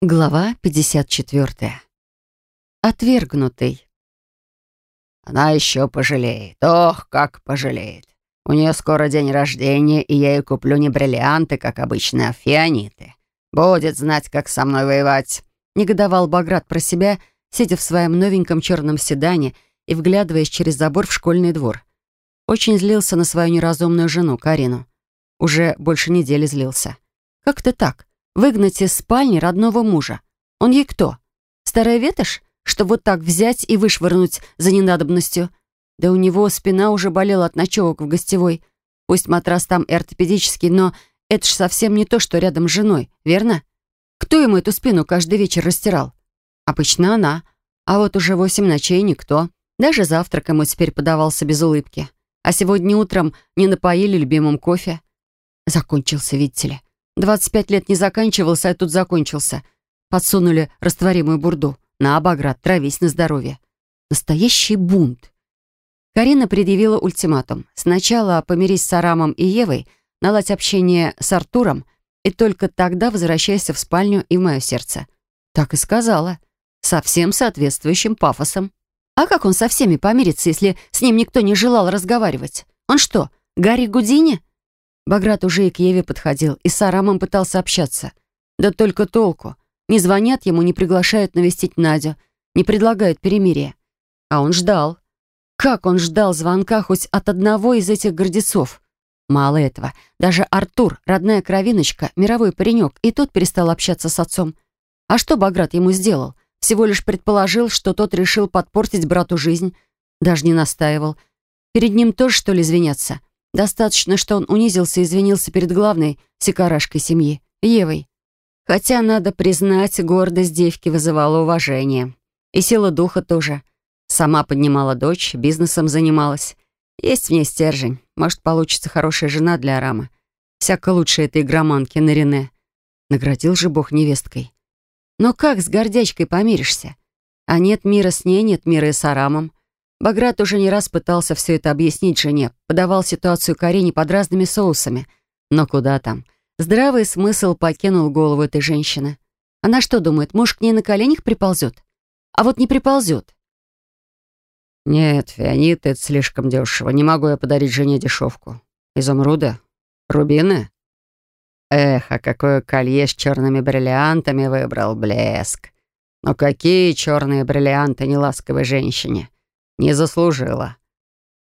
Глава 54. Отвергнутый. Она еще пожалеет. Ох, как пожалеет. У нее скоро день рождения, и я ей куплю не бриллианты, как обычно, а фианиты. Будет знать, как со мной воевать. Негодовал Баграт про себя, сидя в своем новеньком черном седане и вглядываясь через забор в школьный двор. Очень злился на свою неразумную жену, Карину. Уже больше недели злился. Как-то так. Выгнать из спальни родного мужа. Он ей кто? Старая ветошь, что вот так взять и вышвырнуть за ненадобностью? Да у него спина уже болела от ночевок в гостевой. Пусть матрас там ортопедический, но это ж совсем не то, что рядом с женой, верно? Кто ему эту спину каждый вечер растирал? Обычно она. А вот уже восемь ночей никто. Даже завтрак ему теперь подавался без улыбки. А сегодня утром не напоили любимым кофе. Закончился, видите ли. 25 лет не заканчивался, а тут закончился. Подсунули растворимую бурду. На обоград, травись на здоровье. Настоящий бунт. Карина предъявила ультиматум. Сначала помирись с Арамом и Евой, наладь общение с Артуром, и только тогда возвращайся в спальню и в мое сердце. Так и сказала. Со всем соответствующим пафосом. А как он со всеми помирится, если с ним никто не желал разговаривать? Он что, Гарри Гудини? Баграт уже и к Еве подходил, и с Арамом пытался общаться. Да только толку. Не звонят ему, не приглашают навестить Надю, не предлагают перемирия. А он ждал. Как он ждал звонка хоть от одного из этих гордецов? Мало этого. Даже Артур, родная кровиночка, мировой паренек, и тот перестал общаться с отцом. А что Баграт ему сделал? Всего лишь предположил, что тот решил подпортить брату жизнь. Даже не настаивал. Перед ним тоже, что ли, извиняться? Достаточно, что он унизился и извинился перед главной сикарашкой семьи, Евой. Хотя, надо признать, гордость девки вызывала уважение. И сила духа тоже. Сама поднимала дочь, бизнесом занималась. Есть в ней стержень. Может, получится хорошая жена для Арама. Всяко лучше этой игроманки на Рене. Наградил же Бог невесткой. Но как с гордячкой помиришься? А нет мира с ней, нет мира и с Арамом. Баграт уже не раз пытался все это объяснить жене, подавал ситуацию Карине под разными соусами. Но куда там? Здравый смысл покинул голову этой женщины. Она что думает, муж к ней на коленях приползет? А вот не приползет. «Нет, Феонит, это слишком дешево. Не могу я подарить жене дешевку. Изумруда? Рубины?» «Эх, а какое колье с черными бриллиантами выбрал блеск! Но какие черные бриллианты неласковой женщине!» Не заслужила.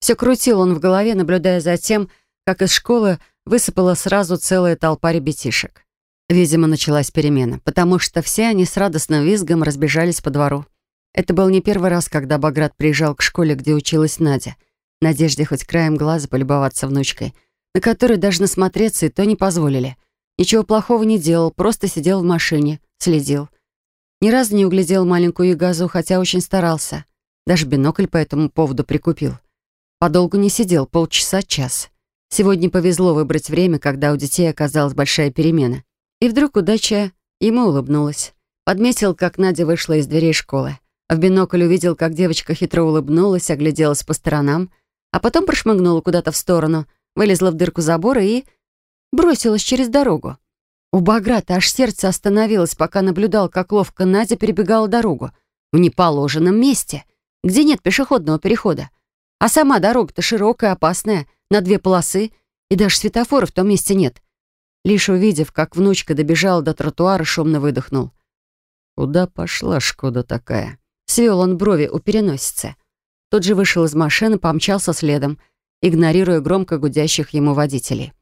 Все крутил он в голове, наблюдая за тем, как из школы высыпала сразу целая толпа ребятишек. Видимо, началась перемена, потому что все они с радостным визгом разбежались по двору. Это был не первый раз, когда Баграт приезжал к школе, где училась Надя, в надежде хоть краем глаза полюбоваться внучкой, на которой даже насмотреться и то не позволили. Ничего плохого не делал, просто сидел в машине, следил. Ни разу не углядел маленькую Ягазу, хотя очень старался. Даже бинокль по этому поводу прикупил. Подолгу не сидел, полчаса-час. Сегодня повезло выбрать время, когда у детей оказалась большая перемена. И вдруг удача ему улыбнулась. Подметил, как Надя вышла из дверей школы. В бинокль увидел, как девочка хитро улыбнулась, огляделась по сторонам, а потом прошмыгнула куда-то в сторону, вылезла в дырку забора и... бросилась через дорогу. У Баграта аж сердце остановилось, пока наблюдал, как ловко Надя перебегала дорогу. В неположенном месте — где нет пешеходного перехода. А сама дорога-то широкая, опасная, на две полосы, и даже светофора в том месте нет. Лишь увидев, как внучка добежала до тротуара, шумно выдохнул. «Куда пошла Шкода такая?» Свел он брови у переносицы. Тот же вышел из машины, помчался следом, игнорируя громко гудящих ему водителей.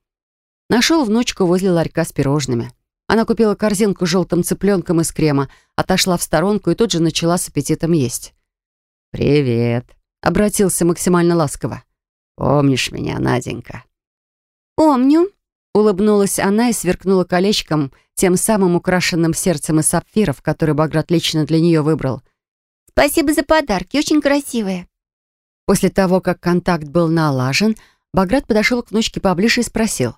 Нашел внучку возле ларька с пирожными. Она купила корзинку с желтым цыпленком из крема, отошла в сторонку и тут же начала с аппетитом есть. «Привет», — обратился максимально ласково. «Помнишь меня, Наденька?» «Помню», — улыбнулась она и сверкнула колечком, тем самым украшенным сердцем из сапфиров, который Баграт лично для нее выбрал. «Спасибо за подарки, очень красивые». После того, как контакт был налажен, Баграт подошел к внучке поближе и спросил.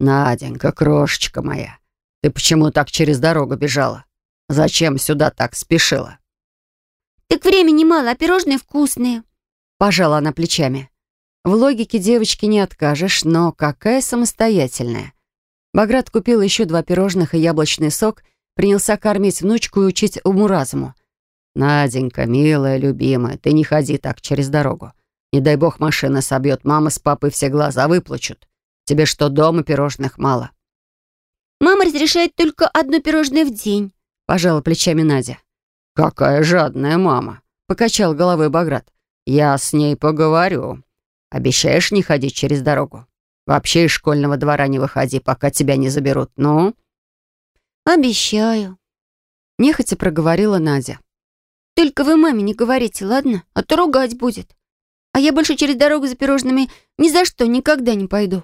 «Наденька, крошечка моя, ты почему так через дорогу бежала? Зачем сюда так спешила?» «Так времени мало, а пирожные вкусные». Пожала она плечами. В логике девочки не откажешь, но какая самостоятельная. Баграт купил еще два пирожных и яблочный сок, принялся кормить внучку и учить уму-разуму. «Наденька, милая, любимая, ты не ходи так через дорогу. Не дай бог машина собьет, мама с папой все глаза выплачут. Тебе что, дома пирожных мало?» Мама разрешает только одно пирожное в день. Пожала плечами Надя. «Какая жадная мама!» — покачал головой Баграт. «Я с ней поговорю. Обещаешь не ходить через дорогу? Вообще из школьного двора не выходи, пока тебя не заберут. Ну?» Обещаю. Нехотя проговорила Надя. Только вы маме не говорите, ладно? А то ругать будет. А я больше через дорогу за пирожными ни за что никогда не пойду.